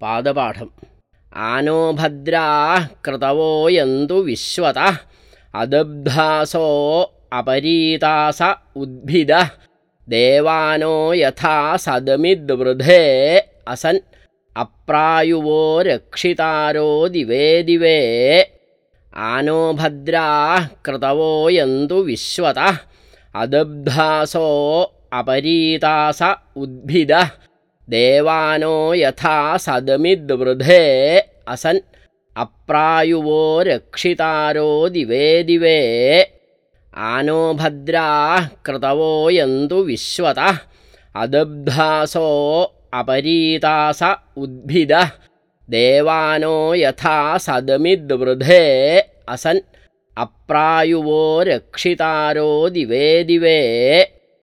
ಪಾದಪಾಠಂ ಆನೋಭದ್ರಾ ಕೃತವೋ ಎಂದು ವಿಶ್ವತ ಅದಬ್ಧಾಸೋ ಅಪರೀತಾಸ ಉದ್ಭಿದ ದೇವಾನೋ ಯಥಾ ಸದಮಿದ್ವೃಧೇ ಅಸನ್ ಅಪ್ರಾಯುವೋ ರಕ್ಷಿತಾರೋ ದಿವೇ ದಿವೇ ಆನೋಭದ್ರಾ ಕೃತವೋ ಎಂದು ವಿಶ್ವತ ಅದಬ್ಧಾಸೋ ಅಪರೀತಾಸ ಉದ್ಭಿದ देवानो यथा सदमिद्वृधे असन्। अप्रायुवो रक्षितारो दिवे आनो भद्रा क्रतवो यन्तु विश्वतः। अदब्धासो अपरीतास उद्भिदः। देवानो यथा सदमिद्वृधे असन्। अप्रायुवो रक्षितारो दिवे दिवे।